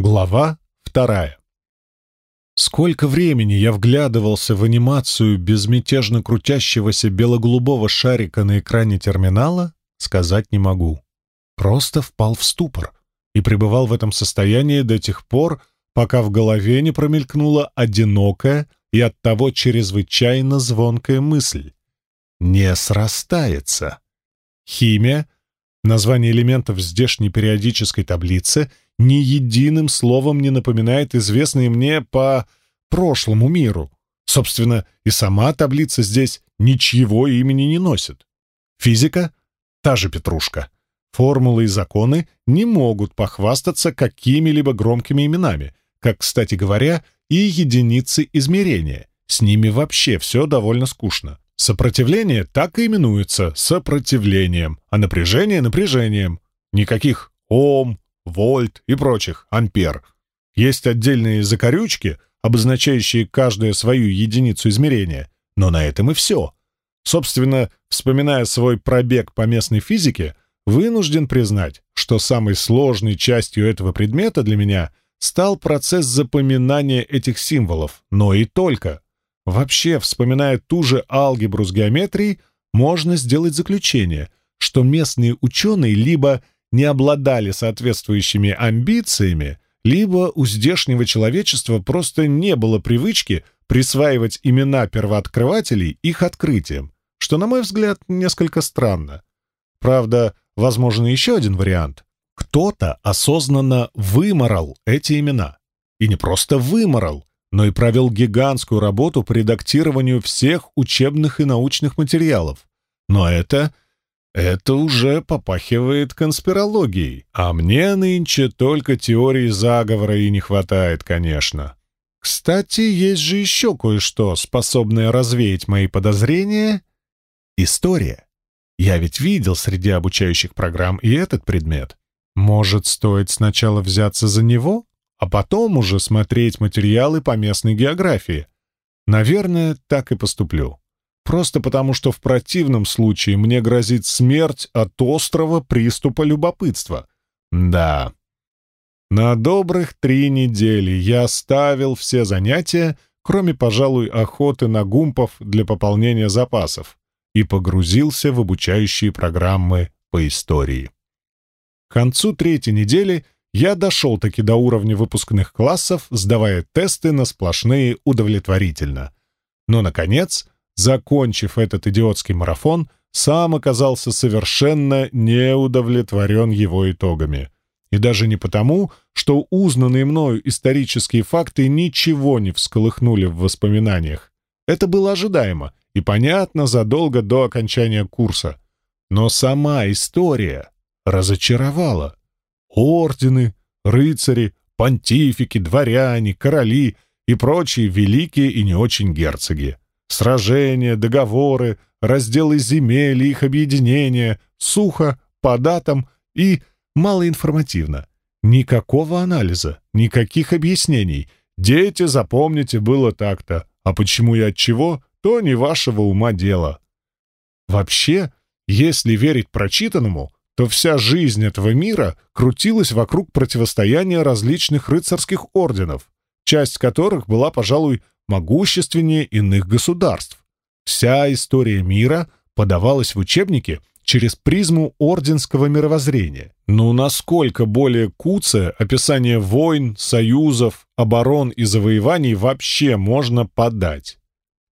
Глава вторая. Сколько времени я вглядывался в анимацию безмятежно крутящегося бело-голубого шарика на экране терминала, сказать не могу. Просто впал в ступор и пребывал в этом состоянии до тех пор, пока в голове не промелькнула одинокая и оттого чрезвычайно звонкая мысль. Не срастается. Химия, название элементов здешней периодической таблицы — ни единым словом не напоминает известные мне по прошлому миру. Собственно, и сама таблица здесь ничьего имени не носит. Физика — та же петрушка. Формулы и законы не могут похвастаться какими-либо громкими именами, как, кстати говоря, и единицы измерения. С ними вообще все довольно скучно. Сопротивление так и именуется сопротивлением, а напряжение — напряжением. Никаких ом, вольт и прочих, ампер. Есть отдельные закорючки, обозначающие каждую свою единицу измерения, но на этом и все. Собственно, вспоминая свой пробег по местной физике, вынужден признать, что самой сложной частью этого предмета для меня стал процесс запоминания этих символов, но и только. Вообще, вспоминая ту же алгебру с геометрией, можно сделать заключение, что местные ученые либо не обладали соответствующими амбициями, либо у здешнего человечества просто не было привычки присваивать имена первооткрывателей их открытиям, что, на мой взгляд, несколько странно. Правда, возможен еще один вариант. Кто-то осознанно выморал эти имена. И не просто выморал, но и провел гигантскую работу по редактированию всех учебных и научных материалов. Но это это уже попахивает конспирологией, а мне нынче только теории заговора и не хватает, конечно. Кстати, есть же еще кое-что, способное развеять мои подозрения. История. Я ведь видел среди обучающих программ и этот предмет. Может, стоит сначала взяться за него, а потом уже смотреть материалы по местной географии? Наверное, так и поступлю просто потому, что в противном случае мне грозит смерть от острого приступа любопытства. Да. На добрых три недели я оставил все занятия, кроме, пожалуй, охоты на гумпов для пополнения запасов, и погрузился в обучающие программы по истории. К концу третьей недели я дошел таки до уровня выпускных классов, сдавая тесты на сплошные удовлетворительно. Но, наконец, закончив этот идиотский марафон, сам оказался совершенно не удовлетворен его итогами. И даже не потому, что узнанные мною исторические факты ничего не всколыхнули в воспоминаниях. Это было ожидаемо и понятно задолго до окончания курса. Но сама история разочаровала. Ордены, рыцари, понтифики, дворяне, короли и прочие великие и не очень герцоги. Сражения, договоры, разделы земель и их объединения, сухо, по датам и малоинформативно. Никакого анализа, никаких объяснений. Дети, запомните, было так-то. А почему и от чего, то не вашего ума дело. Вообще, если верить прочитанному, то вся жизнь этого мира крутилась вокруг противостояния различных рыцарских орденов, часть которых была, пожалуй, могущественнее иных государств. Вся история мира подавалась в учебнике через призму орденского мировоззрения. Ну насколько более куцое описание войн, союзов, оборон и завоеваний вообще можно подать?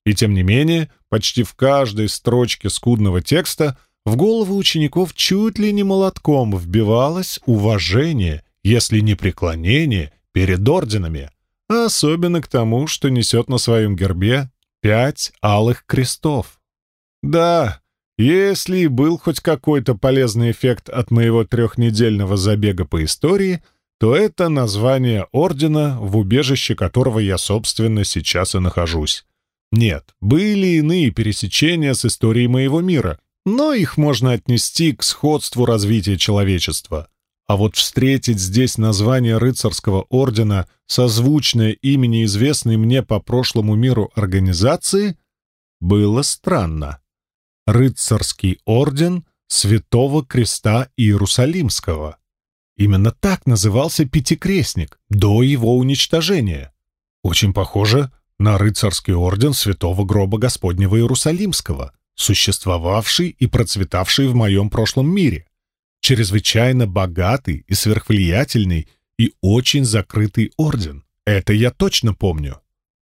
И тем не менее, почти в каждой строчке скудного текста в голову учеников чуть ли не молотком вбивалось уважение, если не преклонение, перед орденами, а особенно к тому, что несет на своем гербе пять алых крестов. Да, если и был хоть какой-то полезный эффект от моего трехнедельного забега по истории, то это название ордена, в убежище которого я, собственно, сейчас и нахожусь. Нет, были иные пересечения с историей моего мира, но их можно отнести к сходству развития человечества. А вот встретить здесь название рыцарского ордена, созвучное имени известной мне по прошлому миру организации, было странно. Рыцарский орден Святого Креста Иерусалимского. Именно так назывался Пятикрестник до его уничтожения. Очень похоже на рыцарский орден Святого Гроба Господнего Иерусалимского, существовавший и процветавший в моем прошлом мире. Чрезвычайно богатый и сверхвлиятельный и очень закрытый орден. Это я точно помню.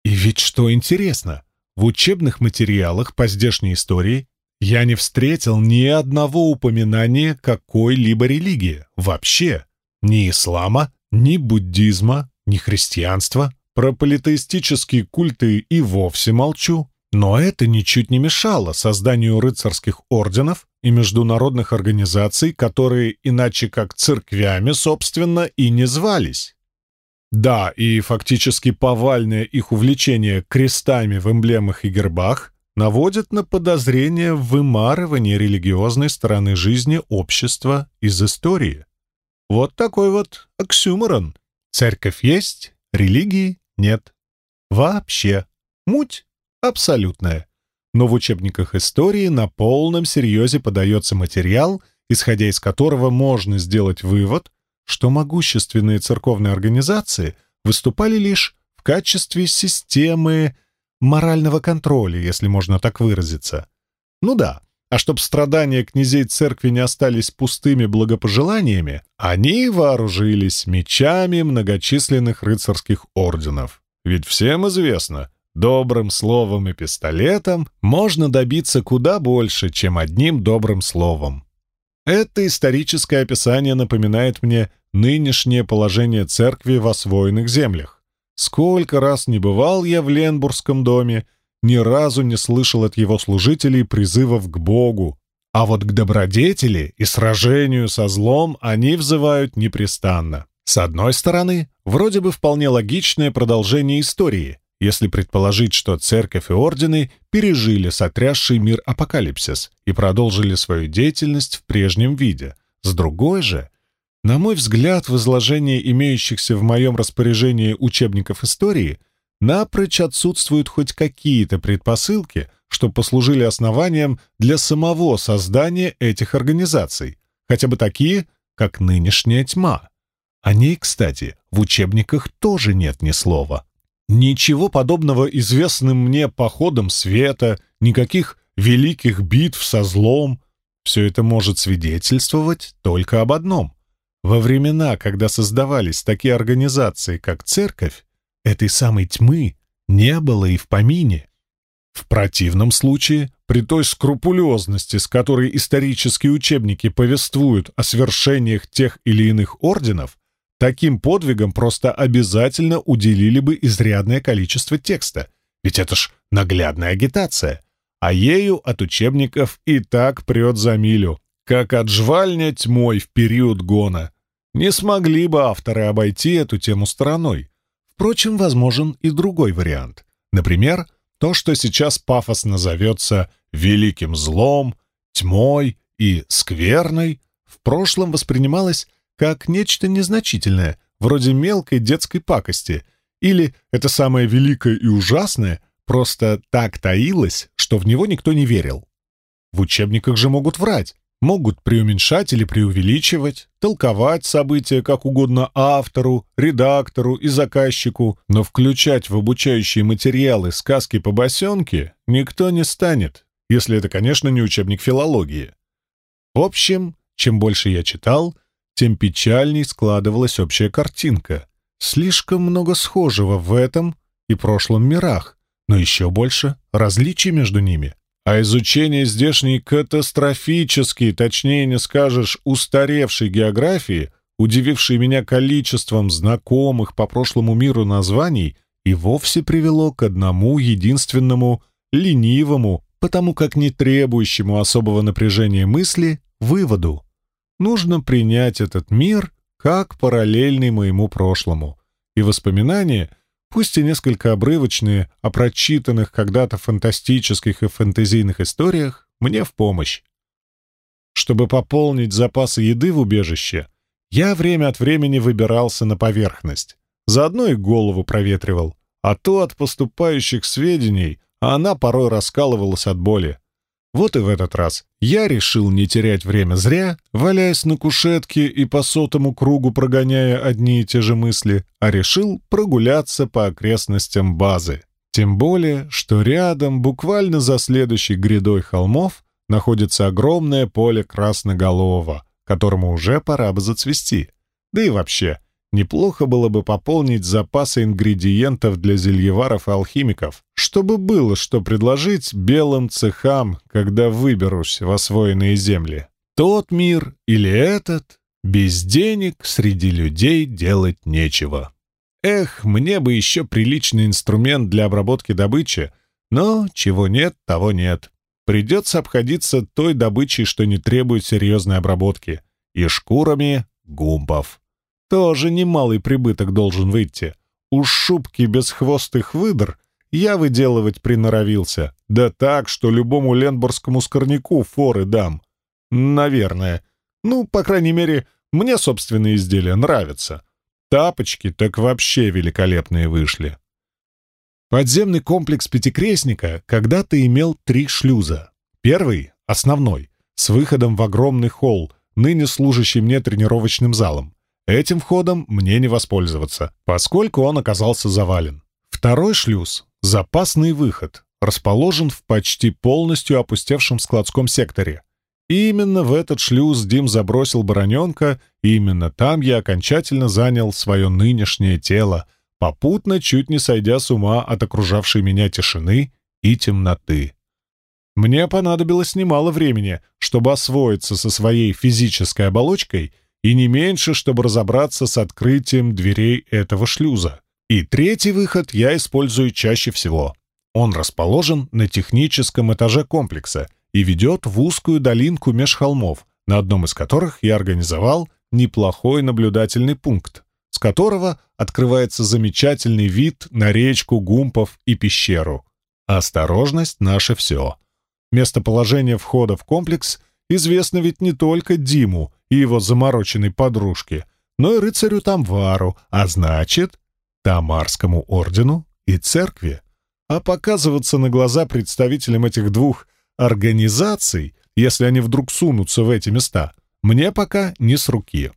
И ведь что интересно, в учебных материалах по здешней истории я не встретил ни одного упоминания какой-либо религии. Вообще. Ни ислама, ни буддизма, ни христианства. Про политеистические культы и вовсе молчу. Но это ничуть не мешало созданию рыцарских орденов и международных организаций, которые иначе как церквями, собственно, и не звались. Да, и фактически повальное их увлечение крестами в эмблемах и гербах наводит на подозрение в вымарывании религиозной стороны жизни общества из истории. Вот такой вот оксюморон. Церковь есть, религии нет. Вообще. Муть абсолютная. Но в учебниках истории на полном серьезе подается материал, исходя из которого можно сделать вывод, что могущественные церковные организации выступали лишь в качестве системы морального контроля, если можно так выразиться. Ну да, а чтоб страдания князей церкви не остались пустыми благопожеланиями, они вооружились мечами многочисленных рыцарских орденов. Ведь всем известно, добрым словом и пистолетом можно добиться куда больше, чем одним добрым словом. Это историческое описание напоминает мне нынешнее положение церкви в освоенных землях. Сколько раз не бывал я в Ленбургском доме, ни разу не слышал от его служителей призывов к Богу, а вот к добродетели и сражению со злом они взывают непрестанно. С одной стороны, вроде бы вполне логичное продолжение истории, если предположить, что церковь и ордены пережили сотрясший мир апокалипсис и продолжили свою деятельность в прежнем виде. С другой же, на мой взгляд, в изложении имеющихся в моем распоряжении учебников истории напрочь отсутствуют хоть какие-то предпосылки, что послужили основанием для самого создания этих организаций, хотя бы такие, как нынешняя тьма. О ней, кстати, в учебниках тоже нет ни слова. Ничего подобного известным мне походам света, никаких великих битв со злом. Все это может свидетельствовать только об одном — во времена, когда создавались такие организации, как церковь, этой самой тьмы не было и в помине. В противном случае, при той скрупулезности, с которой исторические учебники повествуют о свершениях тех или иных орденов, таким подвигам просто обязательно уделили бы изрядное количество текста, ведь это ж наглядная агитация, а ею от учебников и так прет за милю как отжвальня тьмой в период гона. Не смогли бы авторы обойти эту тему стороной. Впрочем, возможен и другой вариант. Например, то, что сейчас пафосно зовется «великим злом», «тьмой» и «скверной», в прошлом воспринималось как нечто незначительное, вроде мелкой детской пакости, или это самое великое и ужасное просто так таилось, что в него никто не верил. В учебниках же могут врать, могут преуменьшать или преувеличивать, толковать события как угодно автору, редактору и заказчику, но включать в обучающие материалы сказки по босенке никто не станет, если это, конечно, не учебник филологии. В общем, чем больше я читал, тем печальней складывалась общая картинка. Слишком много схожего в этом и прошлом мирах, но еще больше различий между ними а изучение здешней катастрофической, точнее не скажешь, устаревшей географии, удивившей меня количеством знакомых по прошлому миру названий, и вовсе привело к одному единственному, ленивому, потому как не требующему особого напряжения мысли, выводу. Нужно принять этот мир как параллельный моему прошлому, и воспоминания — пусть и несколько обрывочные, о прочитанных когда-то фантастических и фэнтезийных историях, мне в помощь. Чтобы пополнить запасы еды в убежище, я время от времени выбирался на поверхность. Заодно и голову проветривал, а то от поступающих сведений она порой раскалывалась от боли. Вот и в этот раз я решил не терять время зря, валяясь на кушетке и по сотому кругу прогоняя одни и те же мысли, а решил прогуляться по окрестностям базы. Тем более, что рядом, буквально за следующей грядой холмов, находится огромное поле красноголового, которому уже пора бы зацвести. Да и вообще, неплохо было бы пополнить запасы ингредиентов для зельеваров и алхимиков, чтобы было что предложить белым цехам, когда выберусь в освоенные земли. Тот мир или этот, без денег среди людей делать нечего. Эх, мне бы еще приличный инструмент для обработки добычи, но чего нет, того нет. Придется обходиться той добычей, что не требует серьезной обработки, и шкурами гумпов. Тоже немалый прибыток должен выйти. У шубки бесхвостых выдр я выделывать приноровился, да так, что любому ленборскому скорняку форы дам. Наверное. Ну, по крайней мере, мне собственные изделия нравятся. Тапочки так вообще великолепные вышли. Подземный комплекс Пятикрестника когда-то имел три шлюза. Первый — основной, с выходом в огромный холл, ныне служащий мне тренировочным залом. Этим входом мне не воспользоваться, поскольку он оказался завален. Второй шлюз — запасный выход, расположен в почти полностью опустевшем складском секторе. И именно в этот шлюз Дим забросил бароненка, и именно там я окончательно занял свое нынешнее тело, попутно чуть не сойдя с ума от окружавшей меня тишины и темноты. Мне понадобилось немало времени, чтобы освоиться со своей физической оболочкой и не меньше, чтобы разобраться с открытием дверей этого шлюза. И третий выход я использую чаще всего. Он расположен на техническом этаже комплекса — и ведет в узкую долинку меж холмов, на одном из которых я организовал неплохой наблюдательный пункт, с которого открывается замечательный вид на речку Гумпов и пещеру. Осторожность — наше все. Местоположение входа в комплекс известно ведь не только Диму и его замороченной подружке, но и рыцарю Тамвару, а значит, Тамарскому ордену и церкви. А показываться на глаза представителям этих двух организаций, если они вдруг сунутся в эти места, мне пока не с руки.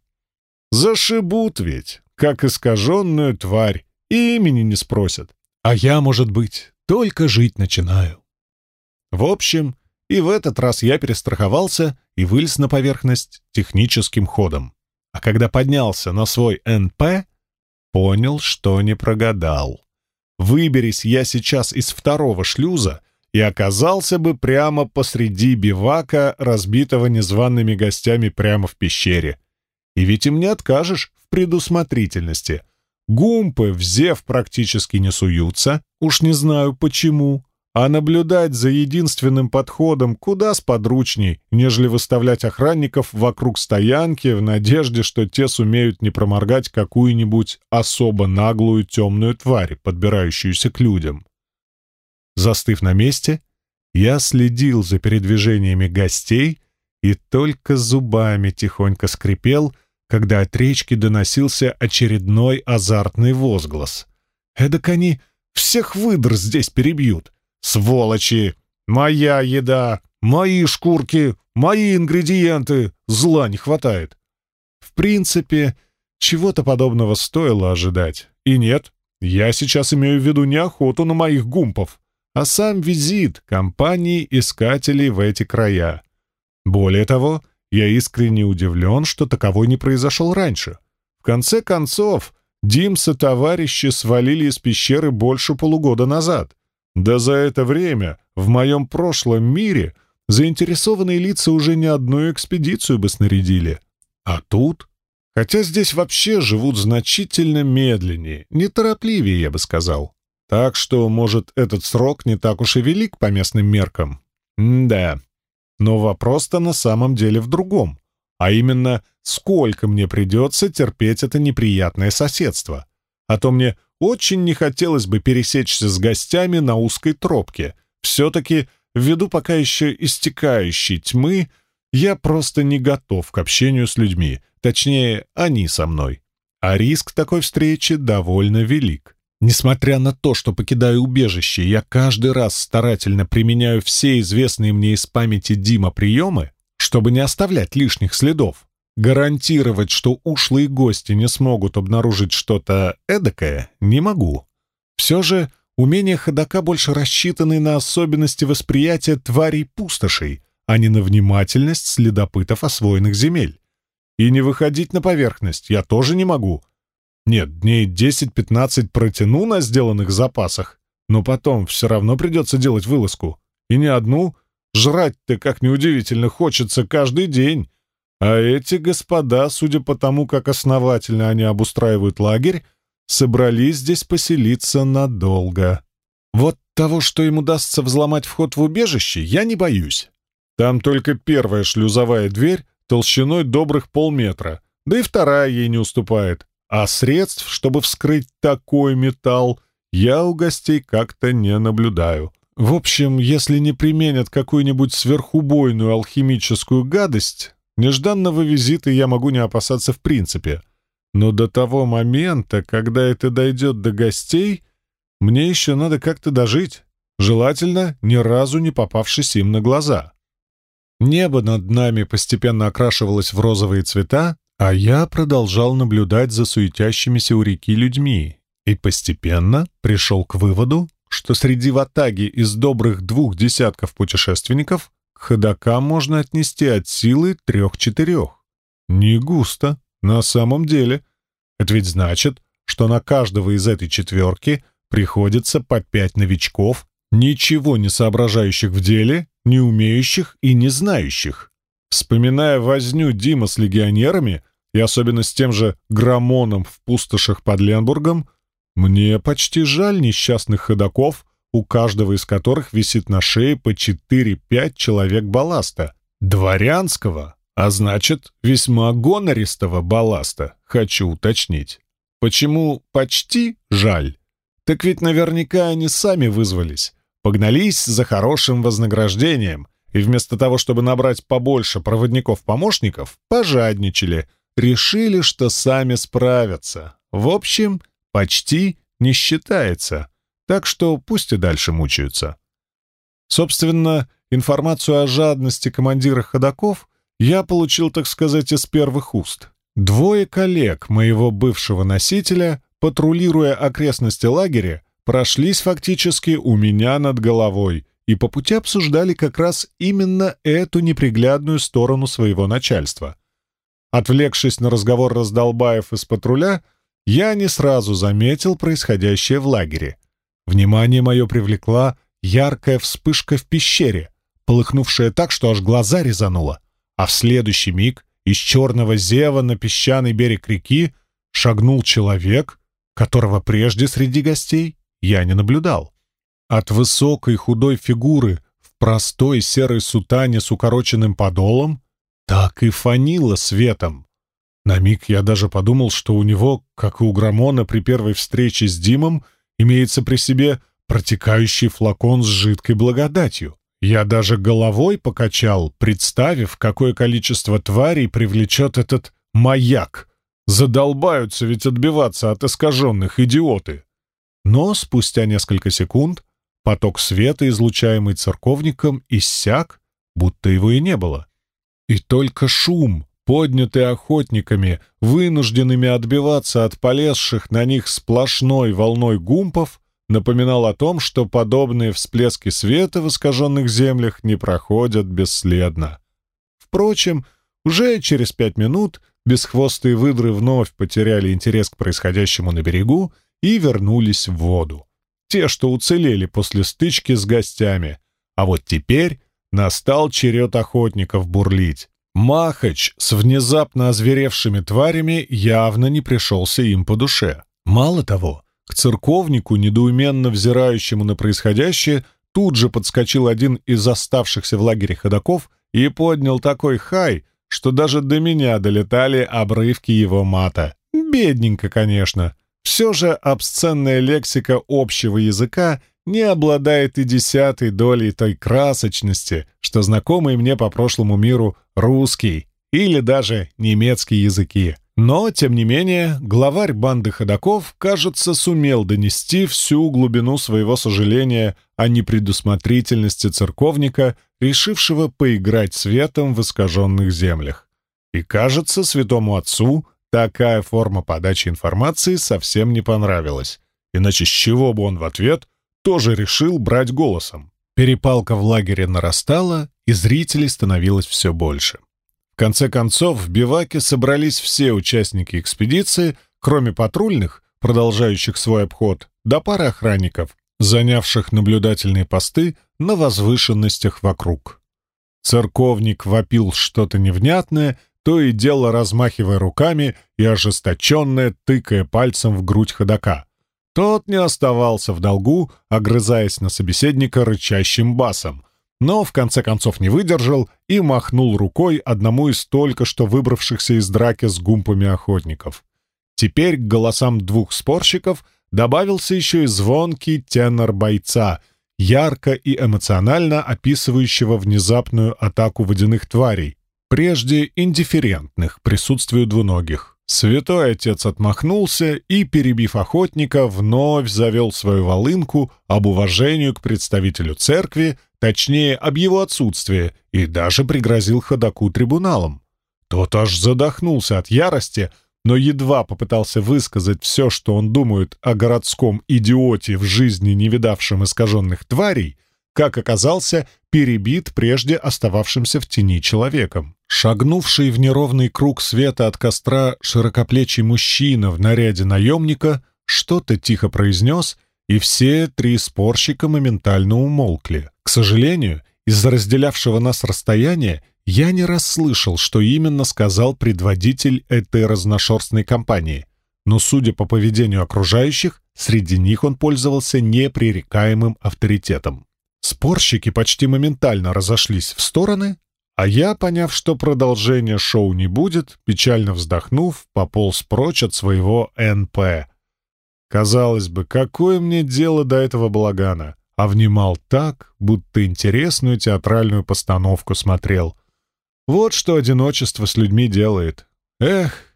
Зашибут ведь, как искаженную тварь, и имени не спросят. А я, может быть, только жить начинаю. В общем, и в этот раз я перестраховался и вылез на поверхность техническим ходом. А когда поднялся на свой НП, понял, что не прогадал. Выберись я сейчас из второго шлюза, и оказался бы прямо посреди бивака, разбитого незваными гостями прямо в пещере. И ведь им не откажешь в предусмотрительности. Гумпы в практически не суются, уж не знаю почему, а наблюдать за единственным подходом куда сподручней, нежели выставлять охранников вокруг стоянки в надежде, что те сумеют не проморгать какую-нибудь особо наглую темную тварь, подбирающуюся к людям. Застыв на месте, я следил за передвижениями гостей и только зубами тихонько скрипел, когда от речки доносился очередной азартный возглас. «Эдак они всех выдр здесь перебьют! Сволочи! Моя еда! Мои шкурки! Мои ингредиенты! Зла не хватает!» В принципе, чего-то подобного стоило ожидать. И нет, я сейчас имею в виду не охоту на моих гумпов, а сам визит компании искателей в эти края. Более того, я искренне удивлен, что таковой не произошел раньше. В конце концов, Димса товарищи свалили из пещеры больше полугода назад. Да за это время в моем прошлом мире заинтересованные лица уже не одну экспедицию бы снарядили. А тут... Хотя здесь вообще живут значительно медленнее, неторопливее, я бы сказал. Так что, может, этот срок не так уж и велик по местным меркам? М да. Но вопрос-то на самом деле в другом. А именно, сколько мне придется терпеть это неприятное соседство. А то мне очень не хотелось бы пересечься с гостями на узкой тропке. Все-таки, ввиду пока еще истекающей тьмы, я просто не готов к общению с людьми. Точнее, они со мной. А риск такой встречи довольно велик. Несмотря на то, что покидаю убежище, я каждый раз старательно применяю все известные мне из памяти Дима приемы, чтобы не оставлять лишних следов. Гарантировать, что ушлые гости не смогут обнаружить что-то эдакое, не могу. Все же умения ходока больше рассчитаны на особенности восприятия тварей-пустошей, а не на внимательность следопытов освоенных земель. И не выходить на поверхность я тоже не могу — нет, дней 10-15 протяну на сделанных запасах, но потом все равно придется делать вылазку. И не одну. Жрать-то, как неудивительно, хочется каждый день. А эти господа, судя по тому, как основательно они обустраивают лагерь, собрались здесь поселиться надолго. Вот того, что им удастся взломать вход в убежище, я не боюсь. Там только первая шлюзовая дверь толщиной добрых полметра, да и вторая ей не уступает а средств, чтобы вскрыть такой металл, я у гостей как-то не наблюдаю. В общем, если не применят какую-нибудь сверхубойную алхимическую гадость, нежданного визита я могу не опасаться в принципе. Но до того момента, когда это дойдет до гостей, мне еще надо как-то дожить, желательно ни разу не попавшись им на глаза. Небо над нами постепенно окрашивалось в розовые цвета, а я продолжал наблюдать за суетящимися у реки людьми и постепенно пришел к выводу, что среди ватаги из добрых двух десятков путешественников к ходокам можно отнести от силы трех-четырех. Не густо, на самом деле. Это ведь значит, что на каждого из этой четверки приходится по пять новичков, ничего не соображающих в деле, не умеющих и не знающих. Вспоминая возню Дима с легионерами, и особенно с тем же Грамоном в пустошах под Ленбургом, мне почти жаль несчастных ходаков, у каждого из которых висит на шее по 4-5 человек балласта. Дворянского, а значит, весьма гонористого балласта, хочу уточнить. Почему почти жаль? Так ведь наверняка они сами вызвались, погнались за хорошим вознаграждением, и вместо того, чтобы набрать побольше проводников-помощников, пожадничали, решили, что сами справятся. В общем, почти не считается, так что пусть и дальше мучаются. Собственно, информацию о жадности командира ходаков я получил, так сказать, из первых уст. Двое коллег моего бывшего носителя, патрулируя окрестности лагеря, прошлись фактически у меня над головой — и по пути обсуждали как раз именно эту неприглядную сторону своего начальства. Отвлекшись на разговор раздолбаев из патруля, я не сразу заметил происходящее в лагере. Внимание мое привлекла яркая вспышка в пещере, полыхнувшая так, что аж глаза резануло, а в следующий миг из черного зева на песчаный берег реки шагнул человек, которого прежде среди гостей я не наблюдал. От высокой худой фигуры в простой серой сутане с укороченным подолом так и фанило светом. На миг я даже подумал, что у него, как и у Грамона при первой встрече с Димом, имеется при себе протекающий флакон с жидкой благодатью. Я даже головой покачал, представив, какое количество тварей привлечет этот маяк. Задолбаются ведь отбиваться от искаженных идиоты. Но спустя несколько секунд Поток света, излучаемый церковником, иссяк, будто его и не было. И только шум, поднятый охотниками, вынужденными отбиваться от полезших на них сплошной волной гумпов, напоминал о том, что подобные всплески света в искаженных землях не проходят бесследно. Впрочем, уже через пять минут бесхвостые выдры вновь потеряли интерес к происходящему на берегу и вернулись в воду те, что уцелели после стычки с гостями. А вот теперь настал черед охотников бурлить. Махач с внезапно озверевшими тварями явно не пришелся им по душе. Мало того, к церковнику, недоуменно взирающему на происходящее, тут же подскочил один из оставшихся в лагере ходаков и поднял такой хай, что даже до меня долетали обрывки его мата. Бедненько, конечно. Все же обсценная лексика общего языка не обладает и десятой долей той красочности, что знакомый мне по прошлому миру русский или даже немецкий языки. Но, тем не менее, главарь банды ходаков, кажется, сумел донести всю глубину своего сожаления о непредусмотрительности церковника, решившего поиграть светом в искаженных землях. И, кажется, святому отцу такая форма подачи информации совсем не понравилась. Иначе с чего бы он в ответ тоже решил брать голосом? Перепалка в лагере нарастала, и зрителей становилось все больше. В конце концов, в биваке собрались все участники экспедиции, кроме патрульных, продолжающих свой обход, до пары охранников, занявших наблюдательные посты на возвышенностях вокруг. Церковник вопил что-то невнятное, то и дело размахивая руками и ожесточенное, тыкая пальцем в грудь ходока. Тот не оставался в долгу, огрызаясь на собеседника рычащим басом — но в конце концов не выдержал и махнул рукой одному из только что выбравшихся из драки с гумпами охотников. Теперь к голосам двух спорщиков добавился еще и звонкий тенор бойца, ярко и эмоционально описывающего внезапную атаку водяных тварей, прежде индифферентных присутствию двуногих. Святой отец отмахнулся и, перебив охотника, вновь завел свою волынку об уважении к представителю церкви, точнее, об его отсутствии, и даже пригрозил ходаку трибуналом. Тот аж задохнулся от ярости, но едва попытался высказать все, что он думает о городском идиоте в жизни, не видавшем искаженных тварей, как оказался перебит прежде остававшимся в тени человеком. Шагнувший в неровный круг света от костра широкоплечий мужчина в наряде наемника что-то тихо произнес, и все три спорщика моментально умолкли. К сожалению, из-за разделявшего нас расстояния я не расслышал, что именно сказал предводитель этой разношерстной компании, но, судя по поведению окружающих, среди них он пользовался непререкаемым авторитетом. Спорщики почти моментально разошлись в стороны, а я, поняв, что продолжения шоу не будет, печально вздохнув, пополз прочь от своего НП. Казалось бы, какое мне дело до этого балагана? А внимал так, будто интересную театральную постановку смотрел. Вот что одиночество с людьми делает. Эх,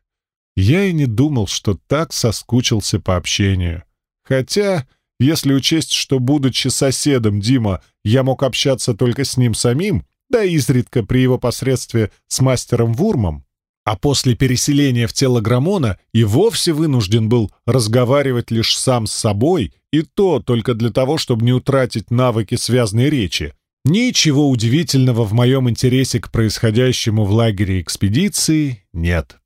я и не думал, что так соскучился по общению. Хотя, если учесть, что, будучи соседом Дима, я мог общаться только с ним самим, да изредка при его посредстве с мастером Вурмом, а после переселения в тело Грамона и вовсе вынужден был разговаривать лишь сам с собой, и то только для того, чтобы не утратить навыки связной речи. Ничего удивительного в моем интересе к происходящему в лагере экспедиции нет.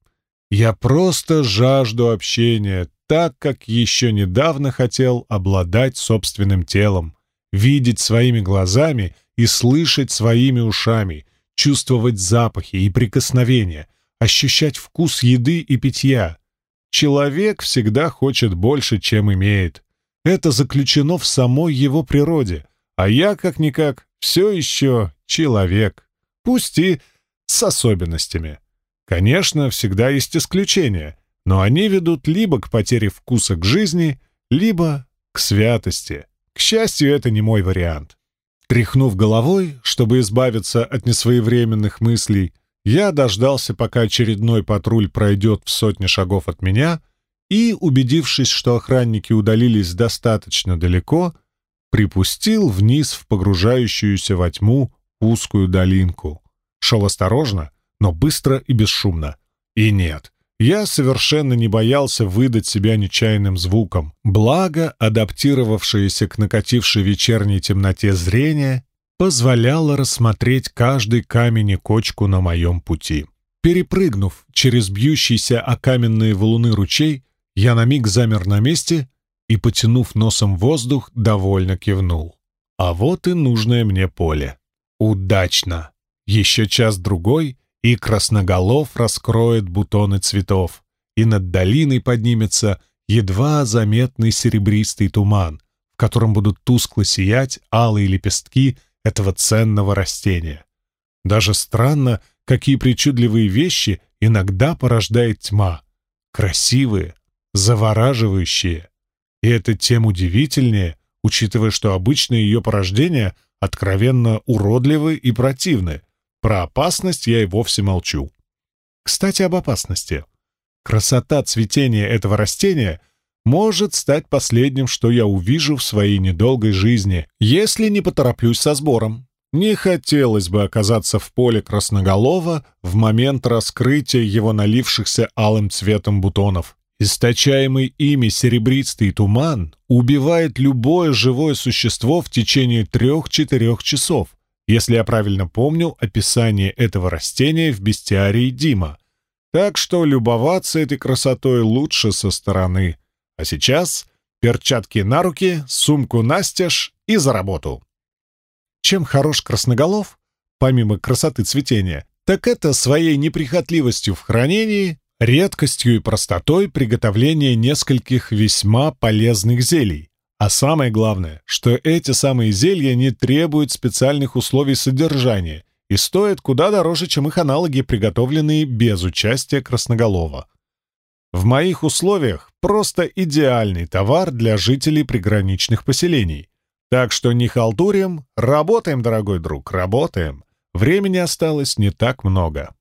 Я просто жажду общения, так как еще недавно хотел обладать собственным телом, видеть своими глазами и слышать своими ушами, чувствовать запахи и прикосновения, ощущать вкус еды и питья. Человек всегда хочет больше, чем имеет. Это заключено в самой его природе, а я, как-никак, все еще человек, пусть и с особенностями. Конечно, всегда есть исключения, но они ведут либо к потере вкуса к жизни, либо к святости. К счастью, это не мой вариант. Тряхнув головой, чтобы избавиться от несвоевременных мыслей, я дождался, пока очередной патруль пройдет в сотни шагов от меня, и, убедившись, что охранники удалились достаточно далеко, припустил вниз в погружающуюся во тьму узкую долинку. Шел осторожно, но быстро и бесшумно. И нет, я совершенно не боялся выдать себя нечаянным звуком. Благо, адаптировавшееся к накатившей вечерней темноте зрение позволяло рассмотреть каждый камень и кочку на моем пути. Перепрыгнув через бьющийся о каменные валуны ручей, я на миг замер на месте и, потянув носом воздух, довольно кивнул. А вот и нужное мне поле. Удачно! Еще час-другой, и красноголов раскроет бутоны цветов, и над долиной поднимется едва заметный серебристый туман, в котором будут тускло сиять алые лепестки этого ценного растения. Даже странно, какие причудливые вещи иногда порождает тьма. Красивые, завораживающие. И это тем удивительнее, учитывая, что обычно ее порождения откровенно уродливы и противны, про опасность я и вовсе молчу. Кстати, об опасности. Красота цветения этого растения может стать последним, что я увижу в своей недолгой жизни, если не потороплюсь со сбором. Не хотелось бы оказаться в поле красноголова в момент раскрытия его налившихся алым цветом бутонов. Источаемый ими серебристый туман убивает любое живое существо в течение трех-четырех часов, если я правильно помню описание этого растения в бестиарии Дима. Так что любоваться этой красотой лучше со стороны. А сейчас перчатки на руки, сумку настежь и за работу. Чем хорош красноголов, помимо красоты цветения, так это своей неприхотливостью в хранении, редкостью и простотой приготовления нескольких весьма полезных зелий. А самое главное, что эти самые зелья не требуют специальных условий содержания и стоят куда дороже, чем их аналоги, приготовленные без участия красноголова. В моих условиях просто идеальный товар для жителей приграничных поселений. Так что не халтурим, работаем, дорогой друг, работаем. Времени осталось не так много.